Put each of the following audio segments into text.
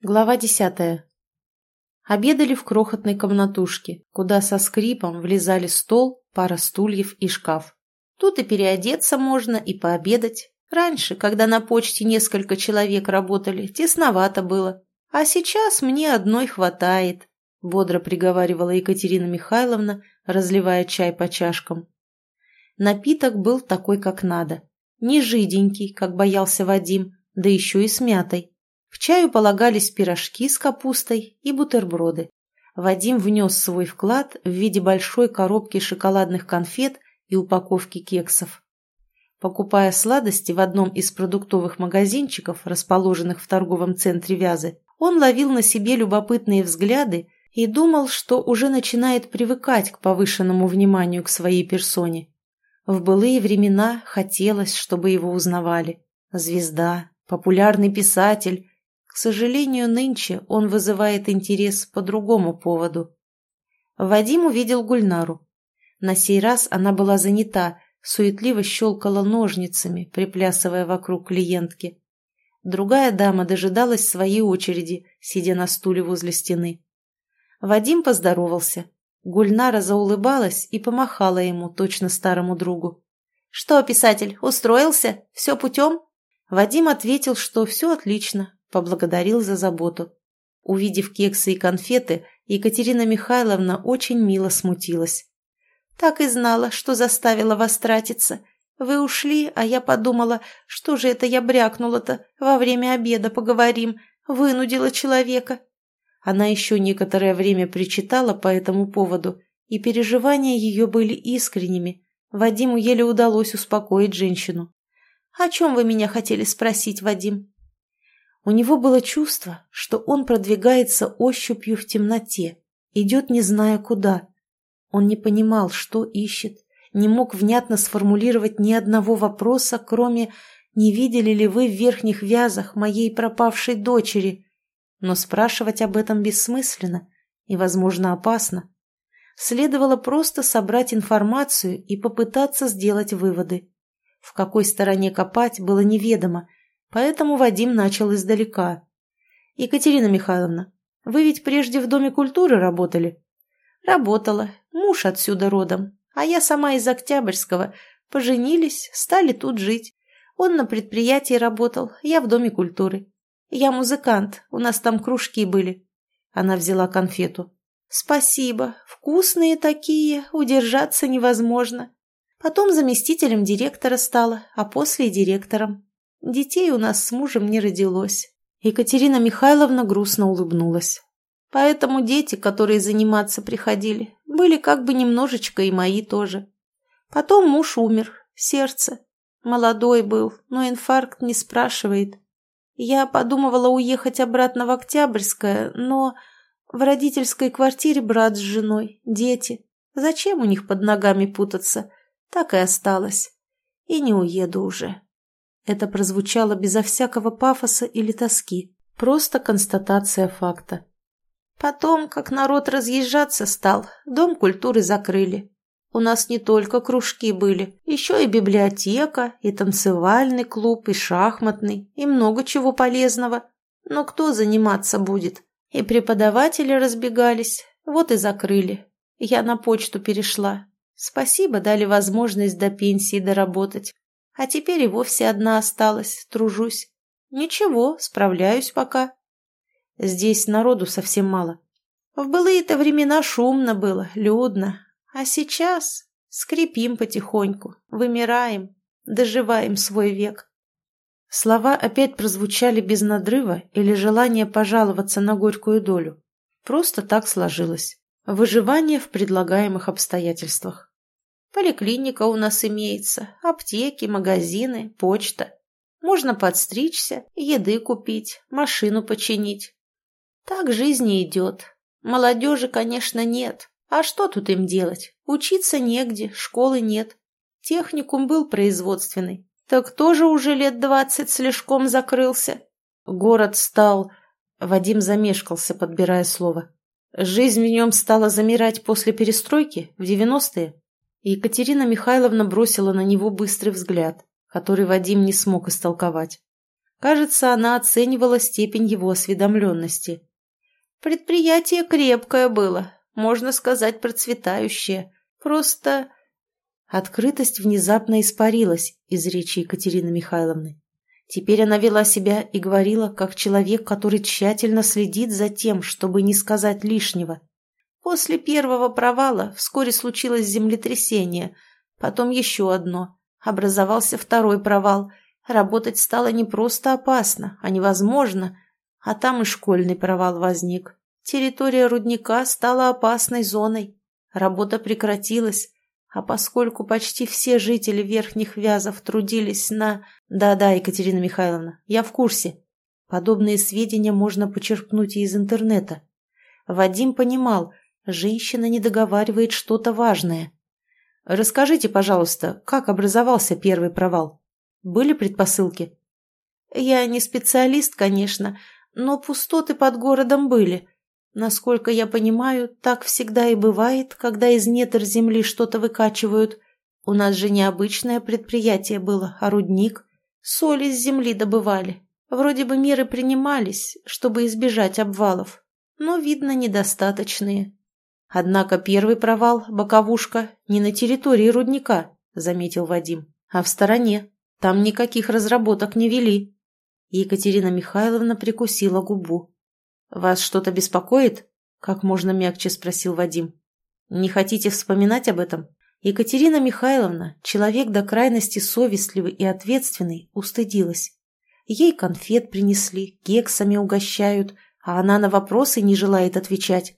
Глава десятая. Обедали в крохотной комнатушке, куда со скрипом влезали стол, пара стульев и шкаф. Тут и переодеться можно, и пообедать. Раньше, когда на почте несколько человек работали, тесновато было. А сейчас мне одной хватает, бодро приговаривала Екатерина Михайловна, разливая чай по чашкам. Напиток был такой, как надо. Не жиденький, как боялся Вадим, да еще и с мятой. К чаю полагались пирожки с капустой и бутерброды. Вадим внес свой вклад в виде большой коробки шоколадных конфет и упаковки кексов. Покупая сладости в одном из продуктовых магазинчиков, расположенных в торговом центре Вязы, он ловил на себе любопытные взгляды и думал, что уже начинает привыкать к повышенному вниманию к своей персоне. В былые времена хотелось, чтобы его узнавали. Звезда, популярный писатель, сожалению, нынче он вызывает интерес по другому поводу. Вадим увидел Гульнару. На сей раз она была занята, суетливо щелкала ножницами, приплясывая вокруг клиентки. Другая дама дожидалась своей очереди, сидя на стуле возле стены. Вадим поздоровался. Гульнара заулыбалась и помахала ему, точно старому другу. «Что, писатель, устроился? Все путем?» Вадим ответил, что все отлично, поблагодарил за заботу. Увидев кексы и конфеты, Екатерина Михайловна очень мило смутилась. «Так и знала, что заставила вас тратиться. Вы ушли, а я подумала, что же это я брякнула-то, во время обеда поговорим, вынудила человека». Она еще некоторое время причитала по этому поводу, и переживания ее были искренними. Вадиму еле удалось успокоить женщину. «О чем вы меня хотели спросить, Вадим?» У него было чувство, что он продвигается ощупью в темноте, идет не зная куда. Он не понимал, что ищет, не мог внятно сформулировать ни одного вопроса, кроме «Не видели ли вы в верхних вязах моей пропавшей дочери?» Но спрашивать об этом бессмысленно и, возможно, опасно. Следовало просто собрать информацию и попытаться сделать выводы. В какой стороне копать было неведомо, Поэтому Вадим начал издалека. «Екатерина Михайловна, вы ведь прежде в Доме культуры работали?» «Работала. Муж отсюда родом. А я сама из Октябрьского. Поженились, стали тут жить. Он на предприятии работал, я в Доме культуры. Я музыкант, у нас там кружки были». Она взяла конфету. «Спасибо. Вкусные такие, удержаться невозможно. Потом заместителем директора стала, а после директором. Детей у нас с мужем не родилось. Екатерина Михайловна грустно улыбнулась. Поэтому дети, которые заниматься приходили, были как бы немножечко и мои тоже. Потом муж умер, сердце. Молодой был, но инфаркт не спрашивает. Я подумывала уехать обратно в Октябрьское, но в родительской квартире брат с женой, дети. Зачем у них под ногами путаться? Так и осталось. И не уеду уже. Это прозвучало безо всякого пафоса или тоски, просто констатация факта. Потом, как народ разъезжаться стал, дом культуры закрыли. У нас не только кружки были, еще и библиотека, и танцевальный клуб, и шахматный, и много чего полезного. Но кто заниматься будет? И преподаватели разбегались, вот и закрыли. Я на почту перешла. Спасибо, дали возможность до пенсии доработать. А теперь и вовсе одна осталась, тружусь. Ничего, справляюсь пока. Здесь народу совсем мало. В былые-то времена шумно было, людно. А сейчас скрипим потихоньку, вымираем, доживаем свой век. Слова опять прозвучали без надрыва или желания пожаловаться на горькую долю. Просто так сложилось. Выживание в предлагаемых обстоятельствах. Поликлиника у нас имеется, аптеки, магазины, почта. Можно подстричься, еды купить, машину починить. Так жизнь и идет. Молодежи, конечно, нет. А что тут им делать? Учиться негде, школы нет. Техникум был производственный. Так тоже уже лет двадцать слишком закрылся. Город стал... Вадим замешкался, подбирая слово. Жизнь в нем стала замирать после перестройки в девяностые? Екатерина Михайловна бросила на него быстрый взгляд, который Вадим не смог истолковать. Кажется, она оценивала степень его осведомленности. «Предприятие крепкое было, можно сказать, процветающее. Просто...» Открытость внезапно испарилась из речи Екатерины Михайловны. Теперь она вела себя и говорила, как человек, который тщательно следит за тем, чтобы не сказать лишнего. После первого провала вскоре случилось землетрясение, потом еще одно. Образовался второй провал. Работать стало не просто опасно, а невозможно. А там и школьный провал возник. Территория рудника стала опасной зоной. Работа прекратилась, а поскольку почти все жители Верхних Вязов трудились на... Да-да, Екатерина Михайловна, я в курсе. Подобные сведения можно почерпнуть и из интернета. Вадим понимал, женщина не договаривает что-то важное. Расскажите, пожалуйста, как образовался первый провал? Были предпосылки? Я не специалист, конечно, но пустоты под городом были. Насколько я понимаю, так всегда и бывает, когда из недр земли что-то выкачивают. У нас же необычное предприятие было, а рудник. Соль из земли добывали. Вроде бы меры принимались, чтобы избежать обвалов, но, видно, недостаточные. Однако первый провал, боковушка, не на территории рудника, заметил Вадим, а в стороне. Там никаких разработок не вели. Екатерина Михайловна прикусила губу. «Вас что-то беспокоит?» – как можно мягче спросил Вадим. «Не хотите вспоминать об этом?» Екатерина Михайловна, человек до крайности совестливый и ответственный, устыдилась. Ей конфет принесли, кексами угощают, а она на вопросы не желает отвечать.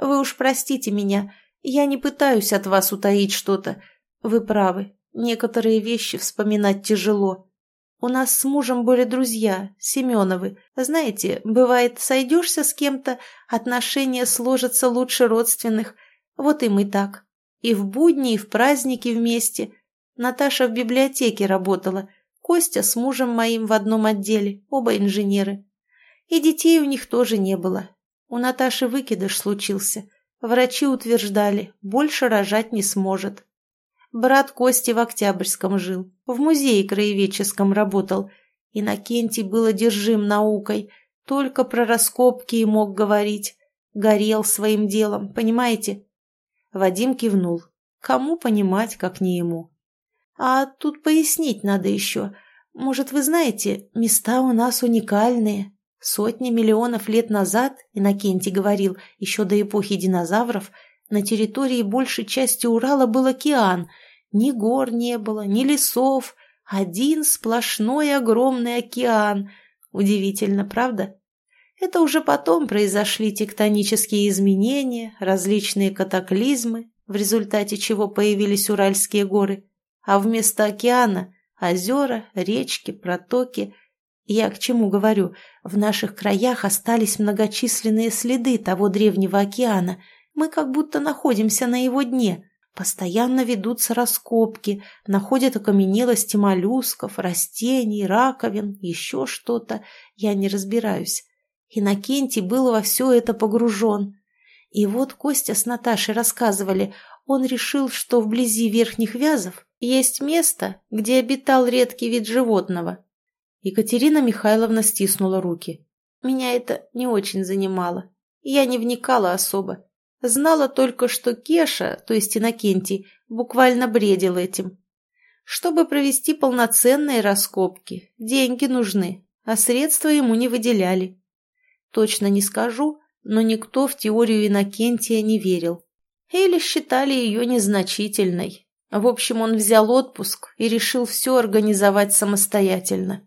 «Вы уж простите меня, я не пытаюсь от вас утаить что-то. Вы правы, некоторые вещи вспоминать тяжело. У нас с мужем были друзья, Семеновы. Знаете, бывает, сойдешься с кем-то, отношения сложатся лучше родственных. Вот и мы так. И в будни, и в праздники вместе. Наташа в библиотеке работала. Костя с мужем моим в одном отделе, оба инженеры. И детей у них тоже не было. У Наташи выкидыш случился. Врачи утверждали, больше рожать не сможет. Брат Кости в Октябрьском жил, в музее краеведческом работал. Иннокентий был одержим наукой, только про раскопки и мог говорить. Горел своим делом, понимаете? Вадим кивнул. Кому понимать, как не ему? А тут пояснить надо еще. Может, вы знаете, места у нас уникальные. Сотни миллионов лет назад, Иннокентий говорил, еще до эпохи динозавров, на территории большей части Урала был океан. Ни гор не было, ни лесов. Один сплошной огромный океан. Удивительно, правда? Это уже потом произошли тектонические изменения, различные катаклизмы, в результате чего появились Уральские горы. А вместо океана – озера, речки, протоки. Я к чему говорю? В наших краях остались многочисленные следы того древнего океана – мы как будто находимся на его дне. Постоянно ведутся раскопки, находят окаменелости моллюсков, растений, раковин, еще что-то. Я не разбираюсь. Иннокентий был во все это погружен. И вот Костя с Наташей рассказывали, он решил, что вблизи Верхних Вязов есть место, где обитал редкий вид животного. Екатерина Михайловна стиснула руки. Меня это не очень занимало. Я не вникала особо. Знала только, что Кеша, то есть Иннокентий, буквально бредил этим. Чтобы провести полноценные раскопки, деньги нужны, а средства ему не выделяли. Точно не скажу, но никто в теорию Иннокентия не верил. Или считали ее незначительной. В общем, он взял отпуск и решил все организовать самостоятельно.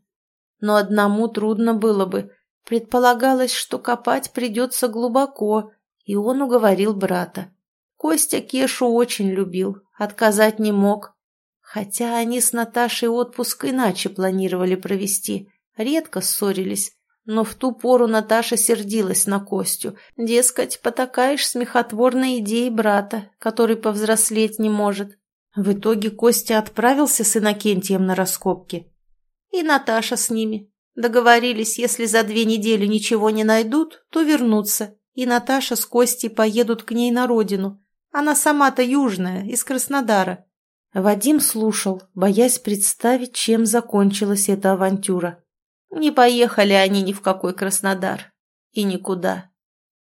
Но одному трудно было бы. Предполагалось, что копать придется глубоко, и он уговорил брата. Костя Кешу очень любил, отказать не мог. Хотя они с Наташей отпуск иначе планировали провести, редко ссорились. Но в ту пору Наташа сердилась на Костю. Дескать, потакаешь смехотворной идеей брата, который повзрослеть не может. В итоге Костя отправился с Иннокентием на раскопки. И Наташа с ними. Договорились, если за две недели ничего не найдут, то вернутся и Наташа с Костей поедут к ней на родину. Она сама-то южная, из Краснодара. Вадим слушал, боясь представить, чем закончилась эта авантюра. Не поехали они ни в какой Краснодар. И никуда.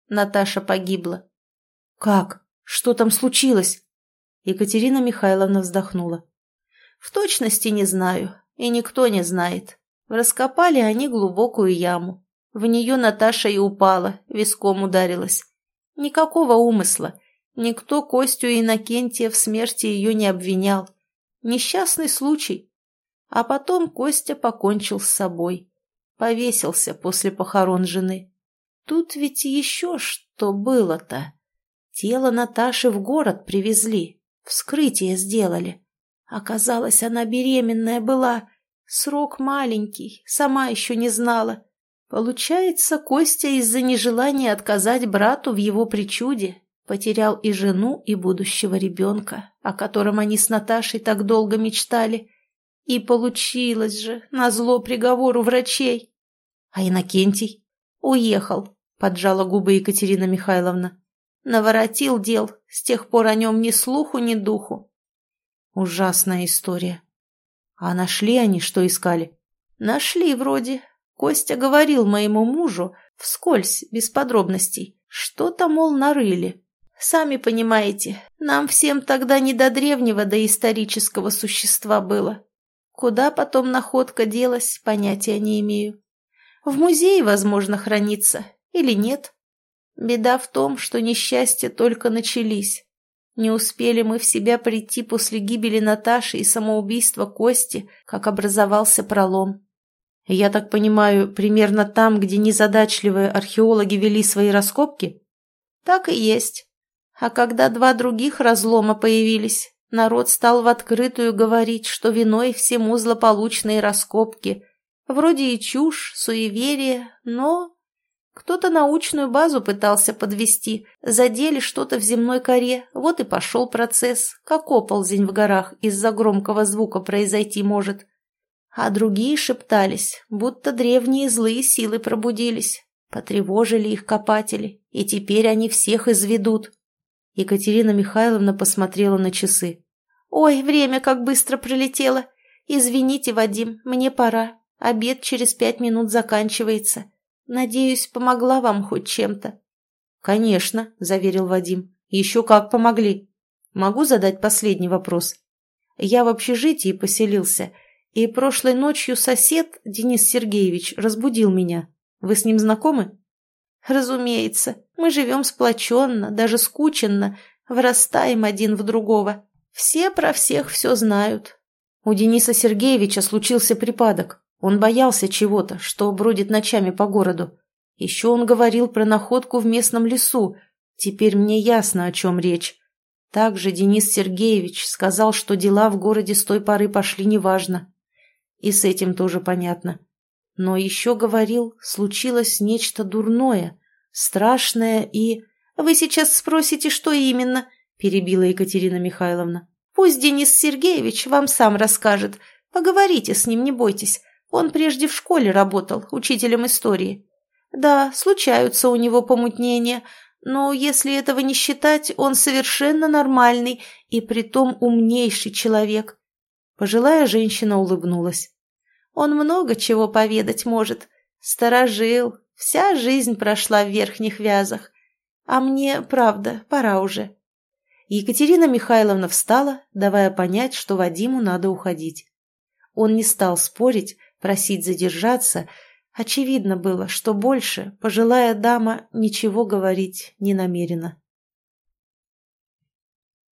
Наташа погибла. «Как? Что там случилось?» Екатерина Михайловна вздохнула. «В точности не знаю, и никто не знает. Раскопали они глубокую яму. В нее Наташа и упала, виском ударилась. Никакого умысла. Никто Костю Иннокентия в смерти ее не обвинял. Несчастный случай. А потом Костя покончил с собой. Повесился после похорон жены. Тут ведь еще что было-то. Тело Наташи в город привезли, вскрытие сделали. Оказалось, она беременная была. Срок маленький, сама еще не знала. Получается, Костя из-за нежелания отказать брату в его причуде потерял и жену, и будущего ребенка, о котором они с Наташей так долго мечтали. И получилось же, назло приговору врачей. А Иннокентий уехал, поджала губы Екатерина Михайловна. Наворотил дел, с тех пор о нем ни слуху, ни духу. Ужасная история. А нашли они, что искали? Нашли вроде, Костя говорил моему мужу, вскользь, без подробностей, что-то, мол, нарыли. Сами понимаете, нам всем тогда не до древнего доисторического существа было. Куда потом находка делась, понятия не имею. В музее, возможно, хранится, или нет. Беда в том, что несчастья только начались. Не успели мы в себя прийти после гибели Наташи и самоубийства Кости, как образовался пролом. Я так понимаю, примерно там, где незадачливые археологи вели свои раскопки? Так и есть. А когда два других разлома появились, народ стал в открытую говорить, что виной всему злополучные раскопки. Вроде и чушь, суеверие, но... Кто-то научную базу пытался подвести, задели что-то в земной коре, вот и пошел процесс, как оползень в горах из-за громкого звука произойти может а другие шептались, будто древние злые силы пробудились, потревожили их копатели, и теперь они всех изведут. Екатерина Михайловна посмотрела на часы. «Ой, время как быстро пролетело! Извините, Вадим, мне пора. Обед через пять минут заканчивается. Надеюсь, помогла вам хоть чем-то?» «Конечно», — заверил Вадим. «Еще как помогли. Могу задать последний вопрос? Я в общежитии поселился» И прошлой ночью сосед, Денис Сергеевич, разбудил меня. Вы с ним знакомы? Разумеется. Мы живем сплоченно, даже скученно, вырастаем один в другого. Все про всех все знают. У Дениса Сергеевича случился припадок. Он боялся чего-то, что бродит ночами по городу. Еще он говорил про находку в местном лесу. Теперь мне ясно, о чем речь. Также Денис Сергеевич сказал, что дела в городе с той поры пошли неважно. И с этим тоже понятно. Но еще говорил, случилось нечто дурное, страшное и... «Вы сейчас спросите, что именно?» – перебила Екатерина Михайловна. «Пусть Денис Сергеевич вам сам расскажет. Поговорите с ним, не бойтесь. Он прежде в школе работал, учителем истории. Да, случаются у него помутнения, но если этого не считать, он совершенно нормальный и притом умнейший человек. Пожилая женщина улыбнулась. «Он много чего поведать может. Сторожил, вся жизнь прошла в верхних вязах. А мне, правда, пора уже». Екатерина Михайловна встала, давая понять, что Вадиму надо уходить. Он не стал спорить, просить задержаться. Очевидно было, что больше пожилая дама ничего говорить не намерена.